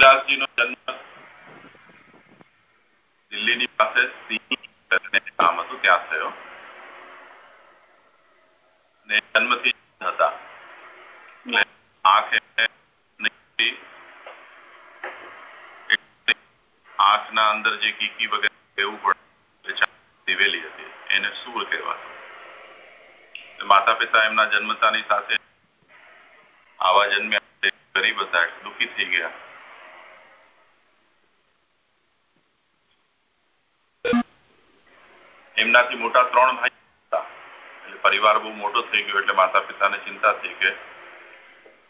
સુરદાસજીનો જન્મ દિલ્હીની પાસે ગામ હતું, ત્યાં થયો. ને જન્મથી હતા. એટલે આંખ આંખના અંદર જે કીકી વગેરે એવું પડે દિવેલી હતી. એને સુર કહેવાતું? માતા પિતા એમના જન્મતાની સાથે આવા જન્મ્યા ગરીબ હતા, દુઃખી થઈ ગયા. એમનાથી મોટા ત્રણ ભાઈ હતા. એટલે પરિવાર બહુ મોટો થઈ ગયો એટલે માતા પિતાને ચિંતા થઈ કે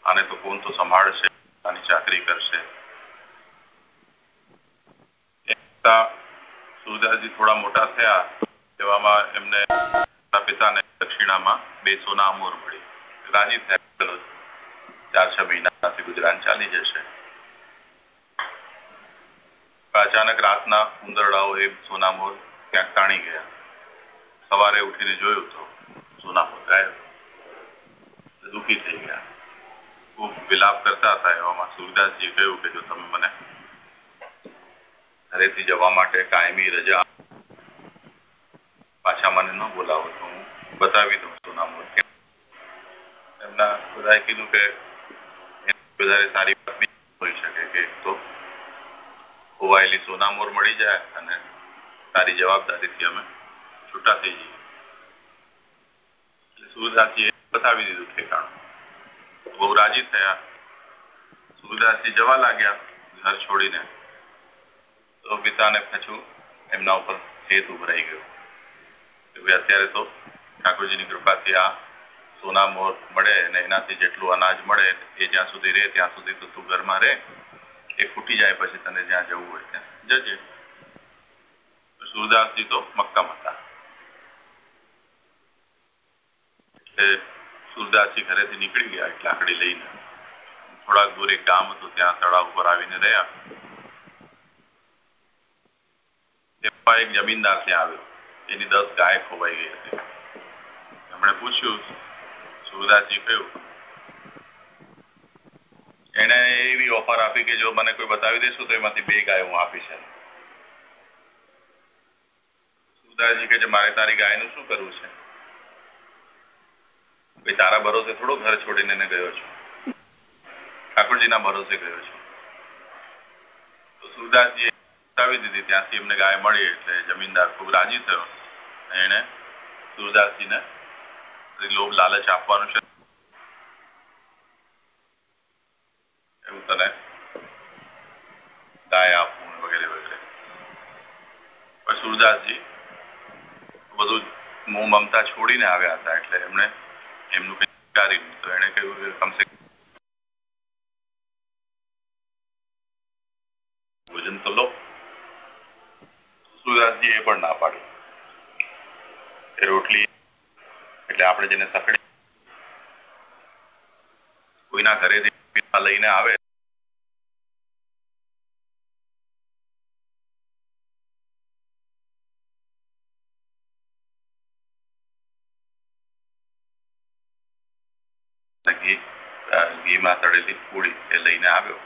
આને તો કોણ તો સંભાળશે, આની ચાકરી કરશે. સુરદાસજી થોડા મોટા થયા, એવામાં એમને પિતાને દક્ષિણામાં બે સોના મોર મળી રાજી થયા. ચાર છ મહિનાથી ગુજરાન ચાલી જશે. અચાનક રાતના ઉંદરડાઓ એ સોનામોર ક્યાંક તાણી ગયા. સવારે ઉઠીને જોયું તો સોના ગાયબ દુઃખી થઈ ગયા. ખૂબ વિલાપ કરતા હતા એવામાં સુરદાસજી કહ્યું કે જો તમે મને ઘરેથી જવા માટે કાયમી રજા પાછા મને ન બોલાવો તો હું બતાવી દઉં મોર એમના બધાએ કીધું કે વધારે સારી વાત હોઈ શકે કે તો ખોવાયેલી સોનામોર મળી જાય અને સારી જવાબદારીથી અમે છૂટા થઈ જઈએ. સુરદાસજી બતાવી દીધું ઠેકાણું. બહુ રાજી થયા. સુરદાસજી જવા લાગ્યા ઘર છોડીને. તો પિતાને પાછું એમના ઉપર હેત ઉભરાઈ ગયો. અત્યારે તો ઠાકોરજીની કૃપાથી આ સોના મોર મળે અને એનાથી જેટલું અનાજ મળે એ જ્યાં સુધી રહે, ત્યાં સુધી તો તું ઘરમાં રહે. એ ફૂટી જાય પછી તને જ્યાં જવું હોય ત્યાં જજે. સુરદાસજી તો મક્કમ હતા. એટલે સુરદાસજી ઘરેથી નીકળી ગયા એટલે આકડી લઈને. થોડાક દૂર એક ગામ હતું, ત્યાં તળાવ ઉપર આવીને રહ્યા. એક જમીનદાર ત્યાં આવ્યો. એની દસ ગાય ખોવાઈ ગઈ હતી. એમણે પૂછ્યું, સુરદાસજી કહ્યું એને એવી ઓફર આપી કે જો મને કોઈ બતાવી દેશું, તો એમાંથી બે ગાય હું આપીશ સુરદાસજી કે મારે તારી ગાયનું શું કરવું છે? તારા ભરોસે થોડો ઘર છોડીને ગયો છું. ઠાકોરજીના ભરોસે ગયો છું. તો સુરદાસજી બતાવી દીધી, ત્યાંથી એમને ગાય મળી એટલે જમીનદાર ખૂબ રાજી થયો. એને સુરદાસજીને લોભ લાલચ આપવાનું છે. એવું તને ગાય આપવું વગેરે વગેરે. સુરદાસજી બધું મોહ મમતા છોડીને આવ્યા હતા એટલે એમણે એમનું કંઈ વિચાર્યું તો એણે કહ્યું કે કમસે ભોજન તો લો. સુરદાસજી એ પણ ના પાડ્યું એ રોટલી, એટલે આપણે જેને સકડી કોઈના ઘરેથી લઈને આવે ઘી ઘીમાં તળેલી પૂરી એ લઈને આવ્યો.